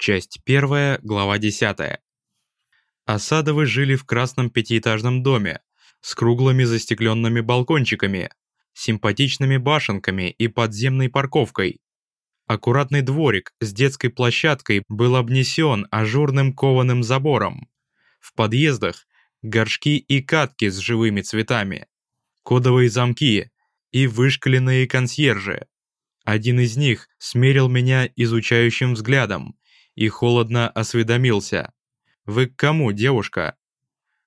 Часть 1, глава 10. Осадовы жили в красном пятиэтажном доме с круглыми застекленными балкончиками, симпатичными башенками и подземной парковкой. Аккуратный дворик с детской площадкой был обнесен ажурным кованым забором. В подъездах горшки и катки с живыми цветами, кодовые замки и вышкаленные консьержи. Один из них смерил меня изучающим взглядом, и холодно осведомился. «Вы к кому, девушка?»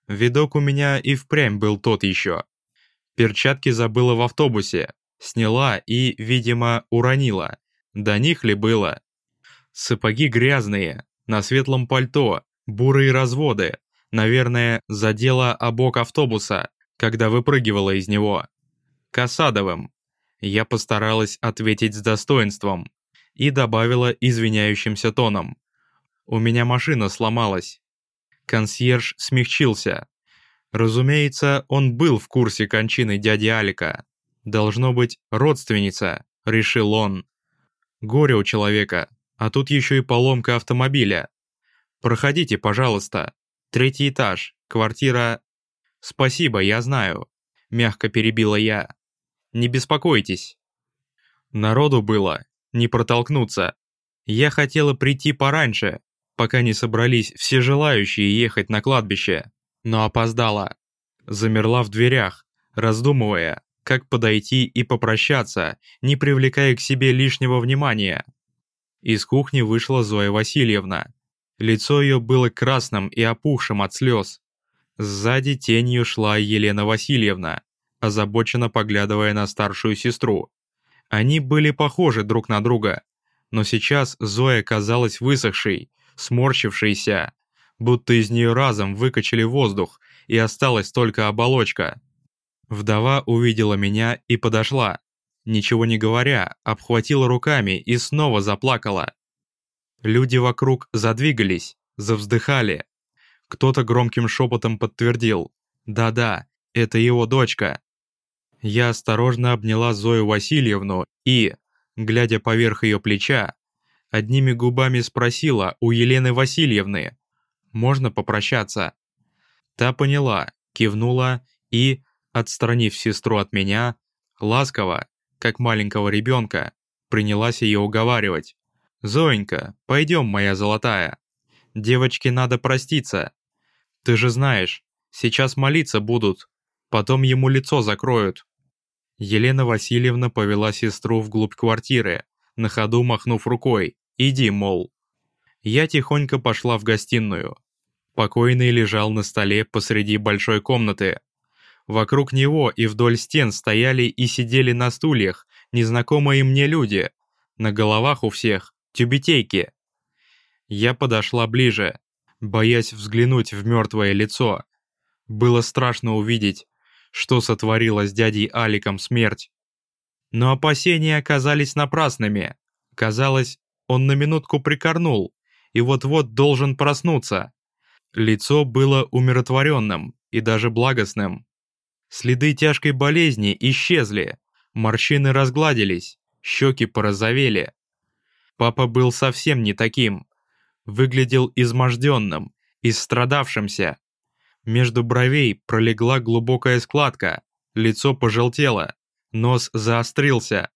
Видок у меня и впрямь был тот еще. Перчатки забыла в автобусе, сняла и, видимо, уронила. До них ли было? Сапоги грязные, на светлом пальто, бурые разводы. Наверное, задела обок автобуса, когда выпрыгивала из него. Касадовым. Я постаралась ответить с достоинством и добавила извиняющимся тоном. У меня машина сломалась. Консьерж смягчился. Разумеется, он был в курсе кончины дяди Алика. Должно быть, родственница, решил он. Горе у человека, а тут еще и поломка автомобиля. Проходите, пожалуйста. Третий этаж, квартира... Спасибо, я знаю. Мягко перебила я. Не беспокойтесь. Народу было, не протолкнуться. Я хотела прийти пораньше, пока не собрались все желающие ехать на кладбище, но опоздала. Замерла в дверях, раздумывая, как подойти и попрощаться, не привлекая к себе лишнего внимания. Из кухни вышла Зоя Васильевна. Лицо ее было красным и опухшим от слез. Сзади тенью шла Елена Васильевна, озабоченно поглядывая на старшую сестру. Они были похожи друг на друга, но сейчас Зоя казалась высохшей, сморщившейся, будто из нее разом выкачали воздух, и осталась только оболочка. Вдова увидела меня и подошла. Ничего не говоря, обхватила руками и снова заплакала. Люди вокруг задвигались, завздыхали. Кто-то громким шепотом подтвердил «Да-да, это его дочка». Я осторожно обняла Зою Васильевну и, глядя поверх ее плеча, одними губами спросила у Елены Васильевны, «Можно попрощаться?» Та поняла, кивнула и, отстранив сестру от меня, ласково, как маленького ребенка, принялась ее уговаривать. «Зоенька, пойдем, моя золотая. Девочке надо проститься. Ты же знаешь, сейчас молиться будут, потом ему лицо закроют». Елена Васильевна повела сестру вглубь квартиры, на ходу махнув рукой, Иди, мол. Я тихонько пошла в гостиную. Покойный лежал на столе посреди большой комнаты. Вокруг него и вдоль стен стояли и сидели на стульях незнакомые мне люди. На головах у всех тюбетейки. Я подошла ближе, боясь взглянуть в мертвое лицо. Было страшно увидеть, что сотворила с дядей Аликом смерть. Но опасения оказались напрасными. Казалось, он на минутку прикорнул и вот-вот должен проснуться. Лицо было умиротворенным и даже благостным. Следы тяжкой болезни исчезли, морщины разгладились, щеки порозовели. Папа был совсем не таким. Выглядел изможденным, истрадавшимся. Между бровей пролегла глубокая складка, лицо пожелтело, нос заострился,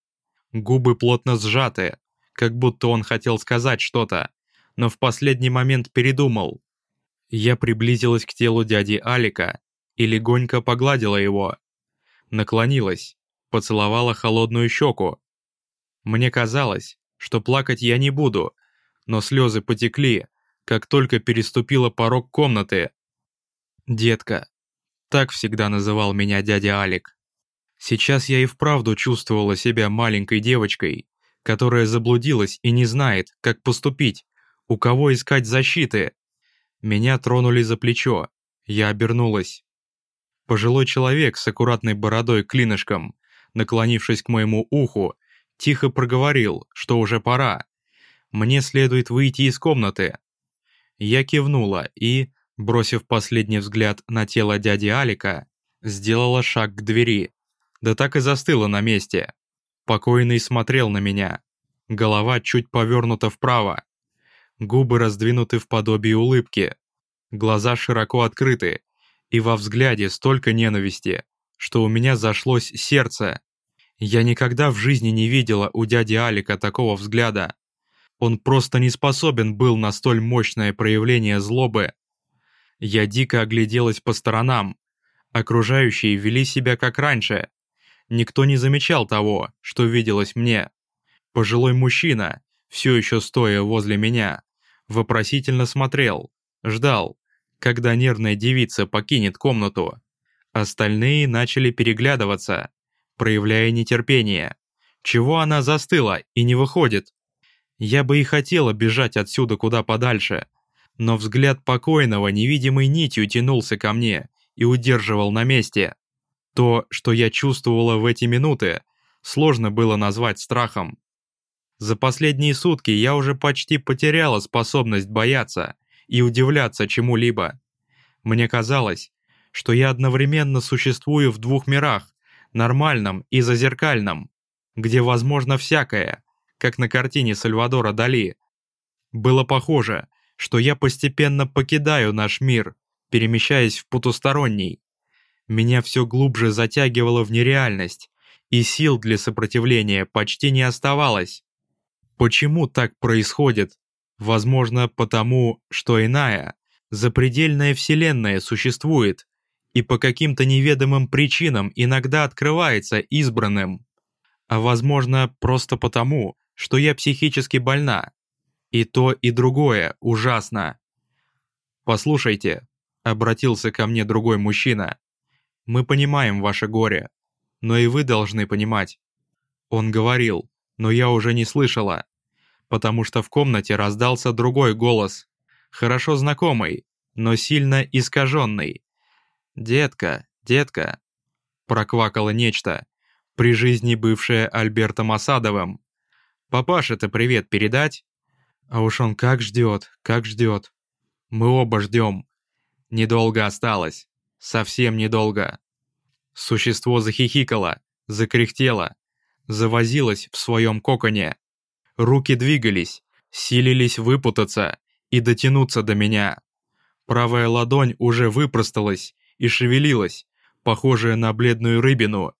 губы плотно сжаты, как будто он хотел сказать что-то, но в последний момент передумал. Я приблизилась к телу дяди Алика и легонько погладила его. Наклонилась, поцеловала холодную щеку. Мне казалось, что плакать я не буду, но слезы потекли, как только переступила порог комнаты. «Детка», так всегда называл меня дядя Алик. Сейчас я и вправду чувствовала себя маленькой девочкой, которая заблудилась и не знает, как поступить, у кого искать защиты. Меня тронули за плечо, я обернулась. Пожилой человек с аккуратной бородой клинышком, наклонившись к моему уху, тихо проговорил, что уже пора. Мне следует выйти из комнаты. Я кивнула и, бросив последний взгляд на тело дяди Алика, сделала шаг к двери. Да так и застыла на месте. Покойный смотрел на меня. Голова чуть повернута вправо. Губы раздвинуты в подобии улыбки. Глаза широко открыты. И во взгляде столько ненависти, что у меня зашлось сердце. Я никогда в жизни не видела у дяди Алика такого взгляда. Он просто не способен был на столь мощное проявление злобы. Я дико огляделась по сторонам. Окружающие вели себя как раньше. Никто не замечал того, что виделось мне. Пожилой мужчина, все еще стоя возле меня, вопросительно смотрел, ждал, когда нервная девица покинет комнату. Остальные начали переглядываться, проявляя нетерпение. Чего она застыла и не выходит? Я бы и хотела бежать отсюда куда подальше, но взгляд покойного невидимой нитью тянулся ко мне и удерживал на месте. То, что я чувствовала в эти минуты, сложно было назвать страхом. За последние сутки я уже почти потеряла способность бояться и удивляться чему-либо. Мне казалось, что я одновременно существую в двух мирах, нормальном и зазеркальном, где возможно всякое, как на картине Сальвадора Дали. Было похоже, что я постепенно покидаю наш мир, перемещаясь в потусторонний. Меня все глубже затягивало в нереальность, и сил для сопротивления почти не оставалось. Почему так происходит? Возможно, потому, что иная, запредельная вселенная существует, и по каким-то неведомым причинам иногда открывается избранным. А возможно, просто потому, что я психически больна. И то, и другое ужасно. «Послушайте», — обратился ко мне другой мужчина, «мы понимаем ваше горе, но и вы должны понимать». Он говорил, но я уже не слышала, потому что в комнате раздался другой голос, хорошо знакомый, но сильно искаженный. «Детка, детка», — проквакало нечто, при жизни бывшее Альбертом Осадовым. «Папаше-то привет передать?» А уж он как ждет, как ждет. Мы оба ждем. Недолго осталось. Совсем недолго. Существо захихикало, закряхтело, завозилось в своем коконе. Руки двигались, силились выпутаться и дотянуться до меня. Правая ладонь уже выпросталась и шевелилась, похожая на бледную рыбину.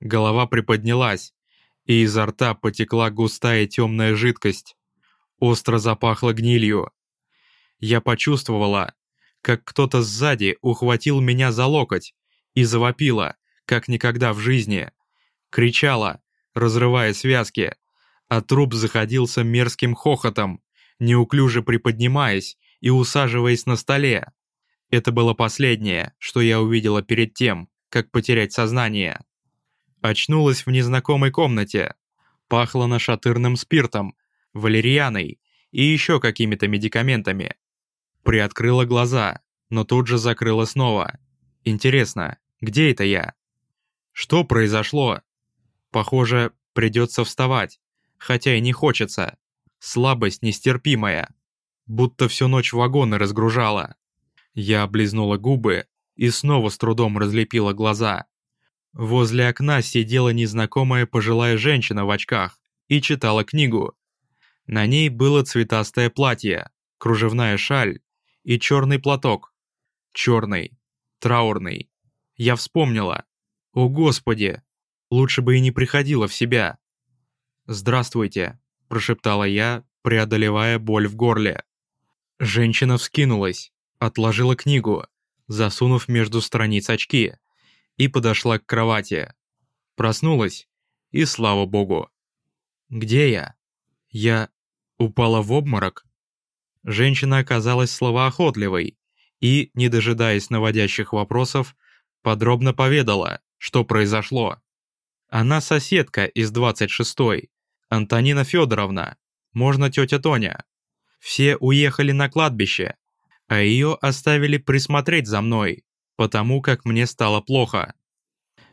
Голова приподнялась, и изо рта потекла густая темная жидкость. Остро запахло гнилью. Я почувствовала, как кто-то сзади ухватил меня за локоть и завопила, как никогда в жизни. Кричала, разрывая связки, а труп заходился мерзким хохотом, неуклюже приподнимаясь и усаживаясь на столе. Это было последнее, что я увидела перед тем, как потерять сознание. Очнулась в незнакомой комнате. Пахло нашатырным спиртом, валерьяной и еще какими-то медикаментами. Приоткрыла глаза, но тут же закрыла снова. Интересно, где это я? Что произошло? Похоже, придется вставать хотя и не хочется. Слабость нестерпимая. Будто всю ночь вагоны разгружала. Я облизнула губы и снова с трудом разлепила глаза. Возле окна сидела незнакомая пожилая женщина в очках и читала книгу. На ней было цветастое платье, кружевная шаль и черный платок. Черный, траурный. Я вспомнила. О господи, лучше бы и не приходила в себя. «Здравствуйте», – прошептала я, преодолевая боль в горле. Женщина вскинулась, отложила книгу, засунув между страниц очки, и подошла к кровати. Проснулась, и слава богу. «Где я?» «Я упала в обморок?» Женщина оказалась словоохотливой и, не дожидаясь наводящих вопросов, подробно поведала, что произошло. Она соседка из 26-й, Антонина Федоровна, можно тетя Тоня. Все уехали на кладбище, а ее оставили присмотреть за мной, потому как мне стало плохо.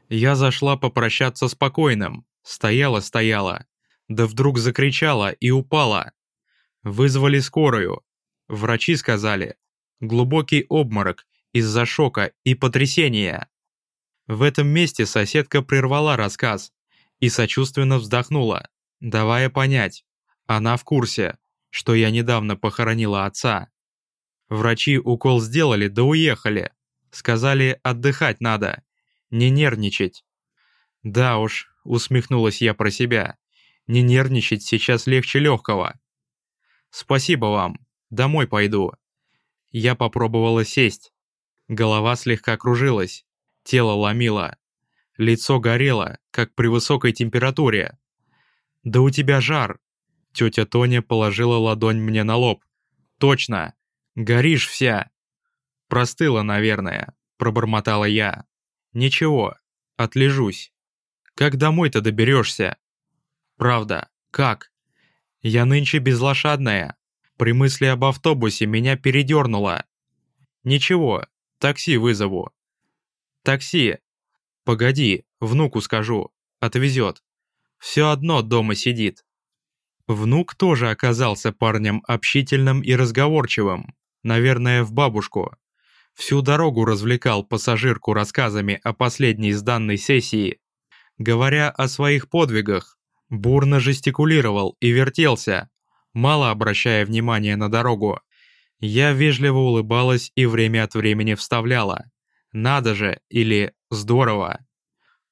Я зашла попрощаться спокойным, стояла-стояла, да вдруг закричала и упала. Вызвали скорую. Врачи сказали, глубокий обморок из-за шока и потрясения. В этом месте соседка прервала рассказ и сочувственно вздохнула давая понять, она в курсе, что я недавно похоронила отца. Врачи укол сделали, да уехали. Сказали, отдыхать надо, не нервничать. Да уж, усмехнулась я про себя. Не нервничать сейчас легче легкого. Спасибо вам, домой пойду. Я попробовала сесть. Голова слегка кружилась, тело ломило. Лицо горело, как при высокой температуре. «Да у тебя жар!» Тетя Тоня положила ладонь мне на лоб. «Точно! Горишь вся!» «Простыла, наверное», — пробормотала я. «Ничего, отлежусь. Как домой-то доберешься?» «Правда, как?» «Я нынче безлошадная. При мысли об автобусе меня передернуло. Ничего, такси вызову». «Такси. Погоди, внуку скажу. Отвезет. Все одно дома сидит». Внук тоже оказался парнем общительным и разговорчивым, наверное, в бабушку. Всю дорогу развлекал пассажирку рассказами о последней сданной сессии. Говоря о своих подвигах, бурно жестикулировал и вертелся, мало обращая внимания на дорогу. Я вежливо улыбалась и время от времени вставляла. «Надо же!» или «Здорово!».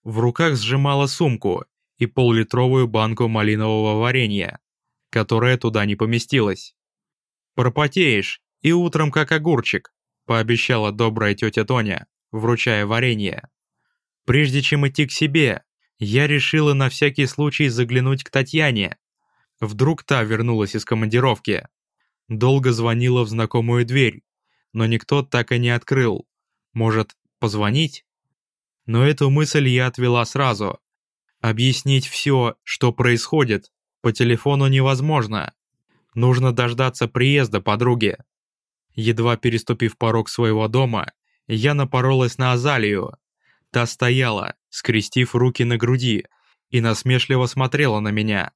В руках сжимала сумку и поллитровую банку малинового варенья, которая туда не поместилась. «Пропотеешь, и утром как огурчик», пообещала добрая тетя Тоня, вручая варенье. Прежде чем идти к себе, я решила на всякий случай заглянуть к Татьяне. Вдруг та вернулась из командировки. Долго звонила в знакомую дверь, но никто так и не открыл. Может, позвонить? Но эту мысль я отвела сразу. Объяснить все, что происходит, по телефону невозможно. Нужно дождаться приезда подруги. Едва переступив порог своего дома, я напоролась на Азалию. Та стояла, скрестив руки на груди, и насмешливо смотрела на меня.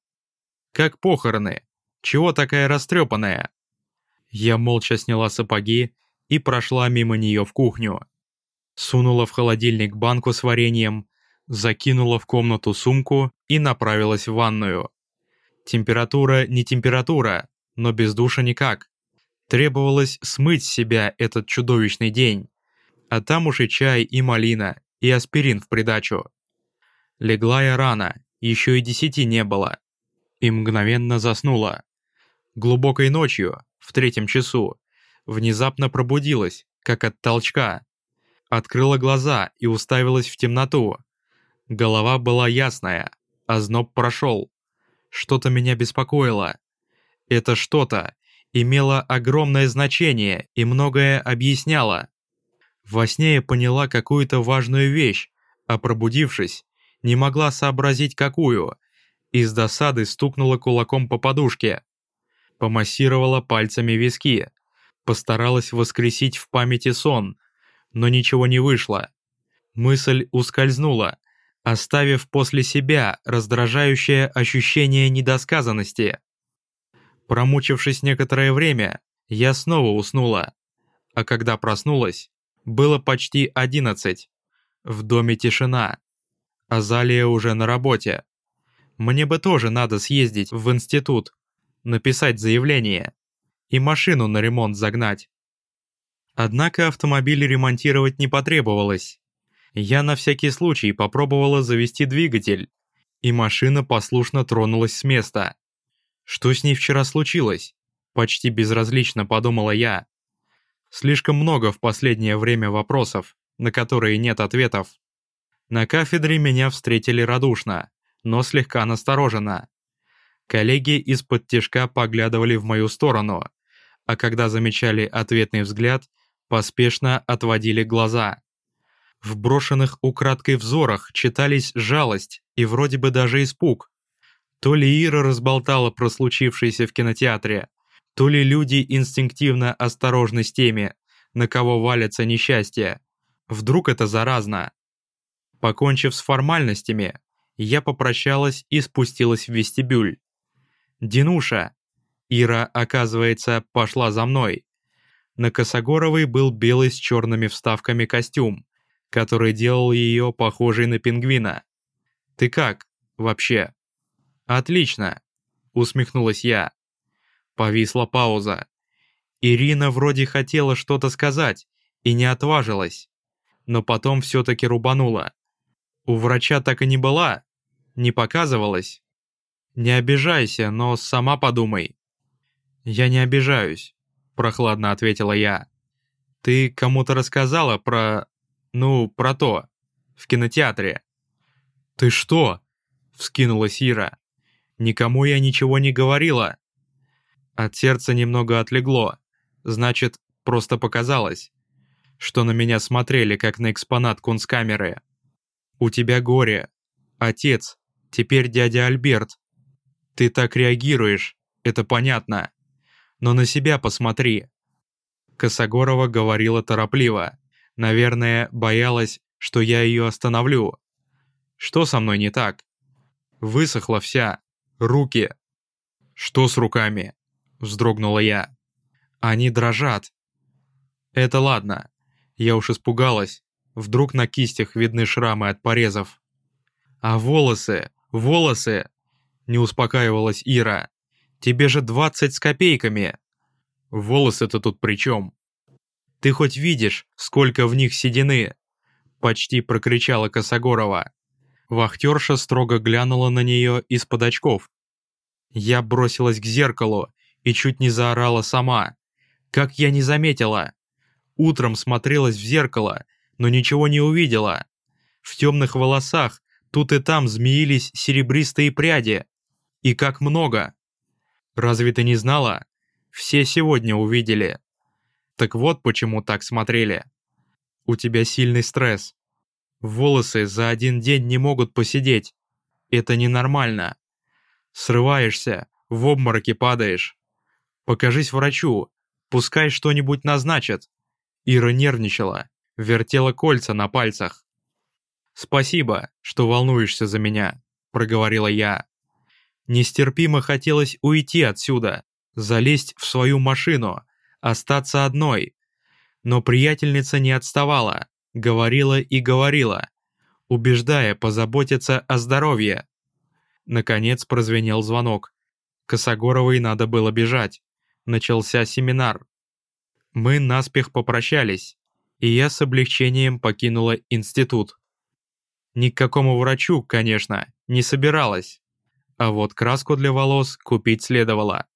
«Как похороны? Чего такая растрепанная?» Я молча сняла сапоги и прошла мимо нее в кухню. Сунула в холодильник банку с вареньем, закинула в комнату сумку и направилась в ванную. Температура не температура, но без душа никак. Требовалось смыть с себя этот чудовищный день. А там уж и чай, и малина, и аспирин в придачу. Легла я рано, еще и десяти не было. И мгновенно заснула. Глубокой ночью, в третьем часу, внезапно пробудилась, как от толчка. Открыла глаза и уставилась в темноту. Голова была ясная, а зноб прошел. Что-то меня беспокоило. Это что-то имело огромное значение и многое объясняло. Во сне я поняла какую-то важную вещь, а пробудившись, не могла сообразить какую. Из досады стукнула кулаком по подушке. Помассировала пальцами виски. Постаралась воскресить в памяти сон, но ничего не вышло. Мысль ускользнула, оставив после себя раздражающее ощущение недосказанности. Промучившись некоторое время, я снова уснула. А когда проснулась, было почти одиннадцать. В доме тишина. Азалия уже на работе. Мне бы тоже надо съездить в институт, написать заявление и машину на ремонт загнать. Однако автомобиль ремонтировать не потребовалось. Я на всякий случай попробовала завести двигатель, и машина послушно тронулась с места. Что с ней вчера случилось? Почти безразлично подумала я. Слишком много в последнее время вопросов, на которые нет ответов. На кафедре меня встретили радушно, но слегка настороженно. Коллеги из-под тяжка поглядывали в мою сторону, а когда замечали ответный взгляд, поспешно отводили глаза. В брошенных украдкой взорах читались жалость и вроде бы даже испуг. То ли Ира разболтала про случившееся в кинотеатре, то ли люди инстинктивно осторожны с теми, на кого валятся несчастья. Вдруг это заразно. Покончив с формальностями, я попрощалась и спустилась в вестибюль. «Динуша!» Ира, оказывается, пошла за мной. На Косогоровой был белый с черными вставками костюм, который делал ее похожей на пингвина. «Ты как, вообще?» «Отлично!» — усмехнулась я. Повисла пауза. Ирина вроде хотела что-то сказать и не отважилась, но потом все-таки рубанула. У врача так и не была, не показывалась. Не обижайся, но сама подумай. Я не обижаюсь, прохладно ответила я. Ты кому-то рассказала про... ну, про то, в кинотеатре. Ты что? Вскинулась Ира. Никому я ничего не говорила. От сердца немного отлегло. Значит, просто показалось, что на меня смотрели, как на экспонат кунсткамеры. У тебя горе. Отец, теперь дядя Альберт. Ты так реагируешь, это понятно. Но на себя посмотри. Косогорова говорила торопливо. Наверное, боялась, что я ее остановлю. Что со мной не так? Высохла вся. Руки. Что с руками? Вздрогнула я. Они дрожат. Это ладно. Я уж испугалась. Вдруг на кистях видны шрамы от порезов. А волосы, волосы! Не успокаивалась Ира. Тебе же двадцать с копейками. Волосы-то тут при чем? Ты хоть видишь, сколько в них седины? Почти прокричала Косогорова. Вахтерша строго глянула на нее из-под очков. Я бросилась к зеркалу и чуть не заорала сама. Как я не заметила! Утром смотрелась в зеркало, но ничего не увидела. В темных волосах тут и там змеились серебристые пряди. И как много! Разве ты не знала? Все сегодня увидели. Так вот почему так смотрели. У тебя сильный стресс. Волосы за один день не могут посидеть. Это ненормально. Срываешься, в обмороке падаешь. Покажись врачу, пускай что-нибудь назначат. Ира нервничала, вертела кольца на пальцах. «Спасибо, что волнуешься за меня», — проговорила я. Нестерпимо хотелось уйти отсюда, залезть в свою машину, остаться одной. Но приятельница не отставала, говорила и говорила, убеждая позаботиться о здоровье. Наконец прозвенел звонок. Косогоровой надо было бежать. Начался семинар. Мы наспех попрощались, и я с облегчением покинула институт. Ни к какому врачу, конечно, не собиралась. А вот краску для волос купить следовало.